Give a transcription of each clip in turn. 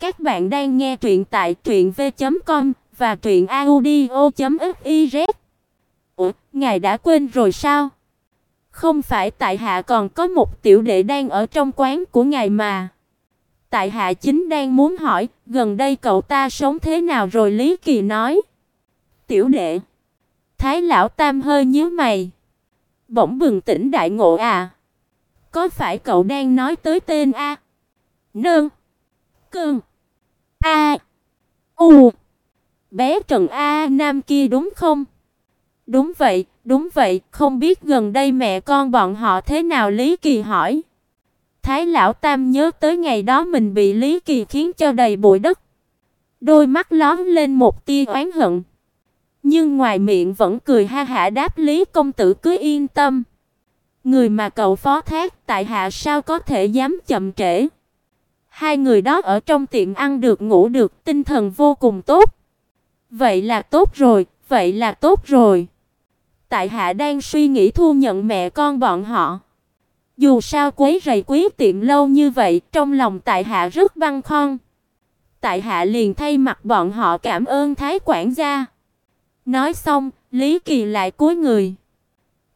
Các bạn đang nghe truyện tại truyệnv.com và truyệnaudio.fiz. Ủa, ngài đã quên rồi sao? Không phải tại hạ còn có một tiểu đệ đang ở trong quán của ngài mà. Tại hạ chính đang muốn hỏi, gần đây cậu ta sống thế nào rồi Lý Kỳ nói. Tiểu đệ. Thái lão tam hơi nhíu mày. Bỗng bừng tỉnh đại ngộ à. Có phải cậu đang nói tới tên a? Nương. Cương. A. U. Bé Trần A Nam kia đúng không? Đúng vậy, đúng vậy, không biết gần đây mẹ con bọn họ thế nào Lý Kỳ hỏi. Thái lão tam nhớ tới ngày đó mình bị Lý Kỳ khiến cho đầy bụi đất. Đôi mắt lóe lên một tia oán hận. Nhưng ngoài miệng vẫn cười ha hả đáp Lý công tử cứ yên tâm. Người mà cậu phó thác tại hạ sao có thể dám chậm trễ. Hai người đó ở trong tiệm ăn được ngủ được, tinh thần vô cùng tốt. Vậy là tốt rồi, vậy là tốt rồi. Tại hạ đang suy nghĩ thu nhận mẹ con bọn họ. Dù sao quấy rầy quý tiệm lâu như vậy, trong lòng tại hạ rất băn khoăn. Tại hạ liền thay mặt bọn họ cảm ơn thái quản gia. Nói xong, Lý Kỳ lại cúi người.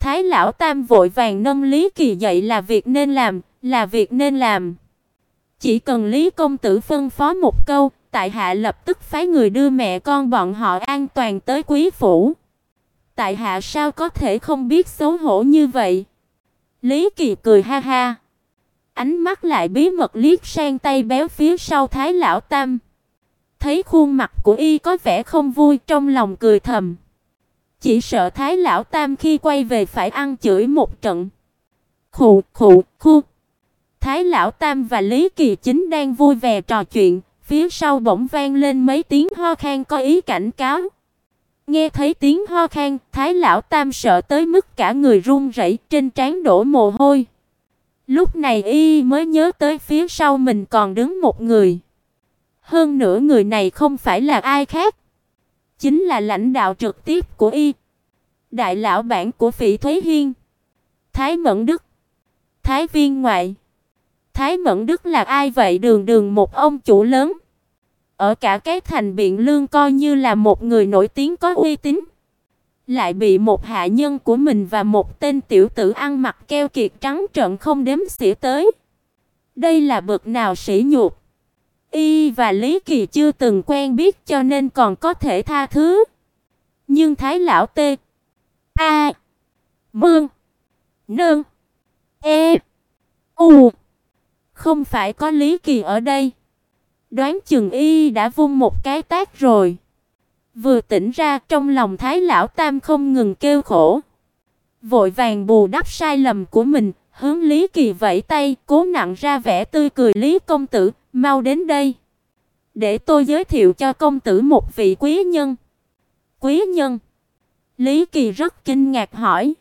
Thái lão tam vội vàng nâng Lý Kỳ dậy là việc nên làm, là việc nên làm. Chỉ cần Lý công tử phân phó một câu, tại hạ lập tức phái người đưa mẹ con bọn họ an toàn tới quý phủ. Tại hạ sao có thể không biết xấu hổ như vậy? Lý Kỳ cười ha ha. Ánh mắt lại bí mật liếc sang tay béo phía sau Thái lão tam. Thấy khuôn mặt của y có vẻ không vui, trong lòng cười thầm. Chỉ sợ Thái lão tam khi quay về phải ăn chửi một trận. Khụ khụ khụ Thái lão tam và Lý Kỳ Chính đang vui vẻ trò chuyện, phía sau bỗng vang lên mấy tiếng ho khan có ý cảnh cáo. Nghe thấy tiếng ho khan, Thái lão tam sợ tới mức cả người run rẩy, trên trán đổ mồ hôi. Lúc này y mới nhớ tới phía sau mình còn đứng một người. Hơn nữa người này không phải là ai khác, chính là lãnh đạo trực tiếp của y. Đại lão bản của Phỉ Thúy Hiên, Thái Mẫn Đức, Thái Viên ngoại. Thái Mẫn Đức là ai vậy? Đường Đường một ông chủ lớn. Ở cả cái thành Biện Lương coi như là một người nổi tiếng có uy tín, lại bị một hạ nhân của mình và một tên tiểu tử ăn mặc keo kiệt trắng trợn không đếm xỉa tới. Đây là bậc nào sỉ nhục. Y và Lý Kỳ chưa từng quen biết cho nên còn có thể tha thứ. Nhưng Thái lão tê A Mương Nương E U không phải có Lý Kỳ ở đây. Đoán chừng y đã vung một cái tát rồi. Vừa tỉnh ra, trong lòng Thái lão tam không ngừng kêu khổ. Vội vàng bù đắp sai lầm của mình, hướng Lý Kỳ vẫy tay, cố nặng ra vẻ tươi cười, "Lý công tử, mau đến đây, để tôi giới thiệu cho công tử một vị quý nhân." "Quý nhân?" Lý Kỳ rất kinh ngạc hỏi.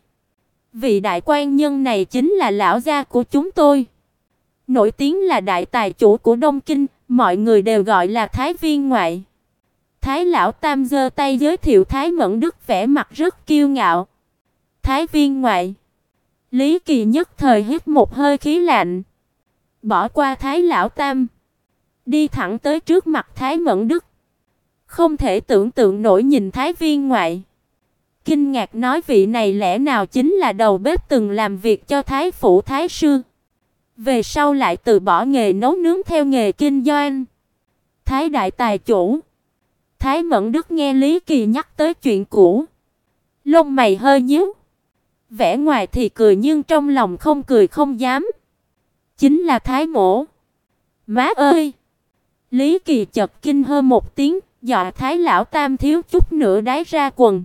"Vị đại quan nhân này chính là lão gia của chúng tôi." Nổi tiếng là đại tài chủ của Đông Kinh, mọi người đều gọi là Thái viên ngoại. Thái lão tam giơ tay giới thiệu Thái Mẫn Đức vẻ mặt rất kiêu ngạo. Thái viên ngoại. Lý Kỳ nhất thời hít một hơi khí lạnh, bỏ qua Thái lão tam, đi thẳng tới trước mặt Thái Mẫn Đức. Không thể tưởng tượng nổi nhìn Thái viên ngoại. Kinh ngạc nói vị này lẽ nào chính là đầu bếp từng làm việc cho Thái phủ Thái sư. Về sau lại từ bỏ nghề nấu nướng theo nghề kinh doanh. Thái đại tài chủ. Thái Mẫn Đức nghe Lý Kỳ nhắc tới chuyện cũ, lông mày hơi nhíu. Vẻ ngoài thì cười nhưng trong lòng không cười không dám. Chính là Thái Mỗ. Má ơi. Lý Kỳ chợt kinh hơ một tiếng, dọa Thái lão tam thiếu chút nữa đái ra quần.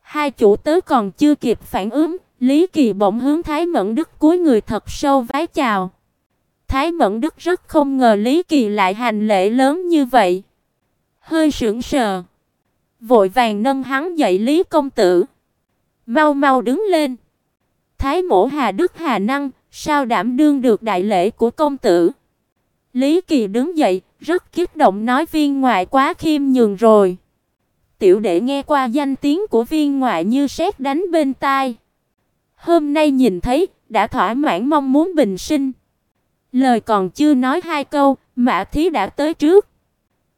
Hai chủ tớ còn chưa kịp phản ứng, Lý Kỳ bỗng hướng Thái Mẫn Đức cúi người thật sâu vái chào. Thái Mẫn Đức rất không ngờ Lý Kỳ lại hành lễ lớn như vậy. Hơi sững sờ, vội vàng nâng hắn dậy Lý công tử. Mau mau đứng lên. Thái Mỗ Hà Đức Hà Năng, sao đảm đương được đại lễ của công tử? Lý Kỳ đứng dậy, rất kích động nói viên ngoại quá khiêm nhường rồi. Tiểu đệ nghe qua danh tiếng của viên ngoại như sét đánh bên tai. Hôm nay nhìn thấy, đã thỏa mãn mong muốn bình sinh. Lời còn chưa nói hai câu, Mã Thí đã tới trước.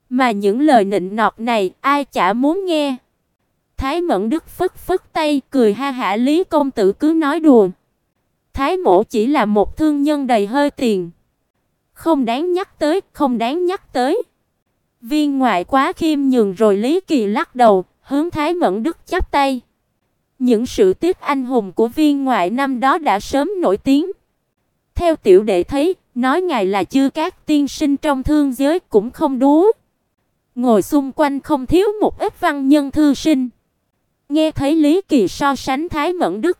Mà những lời nịnh nọt này ai chả muốn nghe. Thái Mẫn Đức phất phất tay, cười ha hả Lý công tử cứ nói đùa. Thái mổ chỉ là một thương nhân đầy hơi tiền. Không đáng nhắc tới, không đáng nhắc tới. Viên ngoại quá khiêm nhường rồi Lý Kỳ lắc đầu, hướng Thái Mẫn Đức chắp tay. Những sự tiếc anh hùng của viên ngoại năm đó đã sớm nổi tiếng. Theo tiểu đệ thấy, nói ngài là chưa các tiên sinh trong thương giới cũng không đố. Ngồi xung quanh không thiếu một ít văn nhân thư sinh. Nghe thấy Lý Kỳ so sánh Thái Mẫn Đức,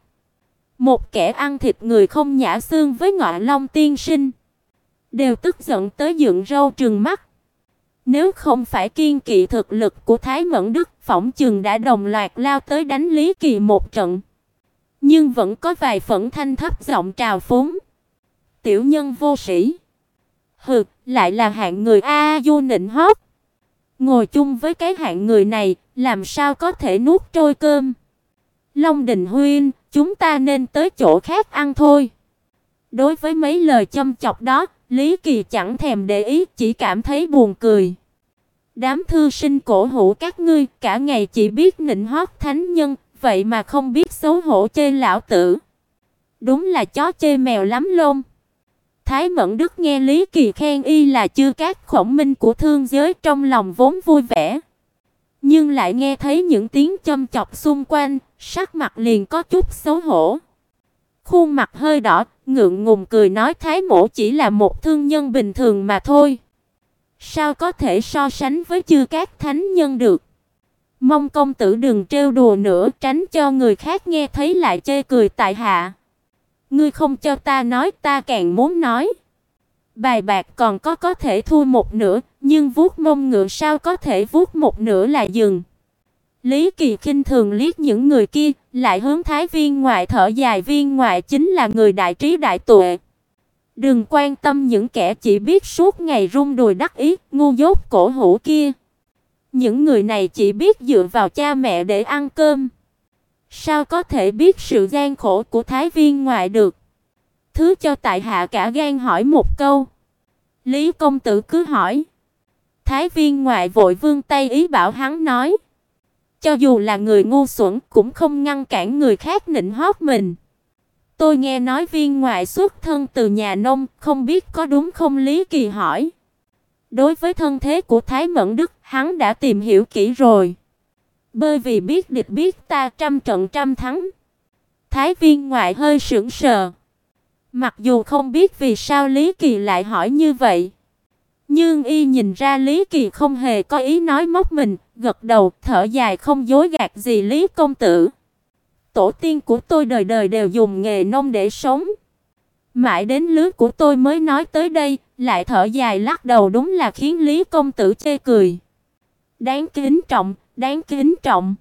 một kẻ ăn thịt người không nhã xương với ngọa long tiên sinh, đều tức giận tới dựng râu trừng mắt. Nếu không phải kiên kỵ thực lực của Thái Mẫn Đức, phỏng chừng đã đồng loạt lao tới đánh Lý Kỳ một trận. Nhưng vẫn có vài phẫn thanh thấp giọng trào phúng. Tiểu nhân vô sĩ. Hừ, lại là hạng người a du nịnh hót. Ngồi chung với cái hạng người này, làm sao có thể nuốt trôi cơm? Long Đình Huynh, chúng ta nên tới chỗ khác ăn thôi. Đối với mấy lời châm chọc đó, Lý Kỳ chẳng thèm để ý, chỉ cảm thấy buồn cười. Đám thư sinh cổ hủ các ngươi, cả ngày chỉ biết nịnh hót thánh nhân, vậy mà không biết xấu hổ chê lão tử. Đúng là chó chê mèo lắm lông. Thái Mẫn Đức nghe Lý Kỳ khen y là chư cát khổng minh của thương giới trong lòng vốn vui vẻ. Nhưng lại nghe thấy những tiếng châm chọc xung quanh, sắc mặt liền có chút xấu hổ. Khuôn mặt hơi đỏ, ngượng ngùng cười nói Thái Mỗ chỉ là một thương nhân bình thường mà thôi. Sao có thể so sánh với chư các thánh nhân được? Mong công tử đừng trêu đùa nữa, tránh cho người khác nghe thấy lại chê cười tại hạ. Ngươi không cho ta nói, ta càng muốn nói. Bài bạc còn có có thể thu một nửa, nhưng vuốt mông ngựa sao có thể vuốt một nửa là dừng. Lý Kỳ khinh thường liếc những người kia, lại hướng Thái Viên ngoại thở dài, Viên ngoại chính là người đại trí đại tuệ. Đừng quan tâm những kẻ chỉ biết suốt ngày rung đùi đắc ý, ngu dốt cổ hủ kia. Những người này chỉ biết dựa vào cha mẹ để ăn cơm. Sao có thể biết sự gian khổ của thái viên ngoại được? Thứ cho tại hạ cả gan hỏi một câu. Lý công tử cứ hỏi. Thái viên ngoại vội vương tay ý bảo hắn nói. Cho dù là người ngu xuẩn cũng không ngăn cản người khác nịnh hót mình. Tôi nghe nói viên ngoại xuất thân từ nhà nông, không biết có đúng không Lý Kỳ hỏi. Đối với thân thế của Thái Mẫn Đức, hắn đã tìm hiểu kỹ rồi. Bởi vì biết địch biết ta trăm trận trăm thắng. Thái viên ngoại hơi sững sờ. Mặc dù không biết vì sao Lý Kỳ lại hỏi như vậy, nhưng y nhìn ra Lý Kỳ không hề có ý nói móc mình, gật đầu, thở dài không dối gạt gì Lý công tử. Tổ tiên của tôi đời đời đều dùng nghề nông để sống. Mãi đến lứa của tôi mới nói tới đây, lại thở dài lắc đầu đúng là khiến Lý công tử chê cười. Đáng kính trọng, đáng kính trọng.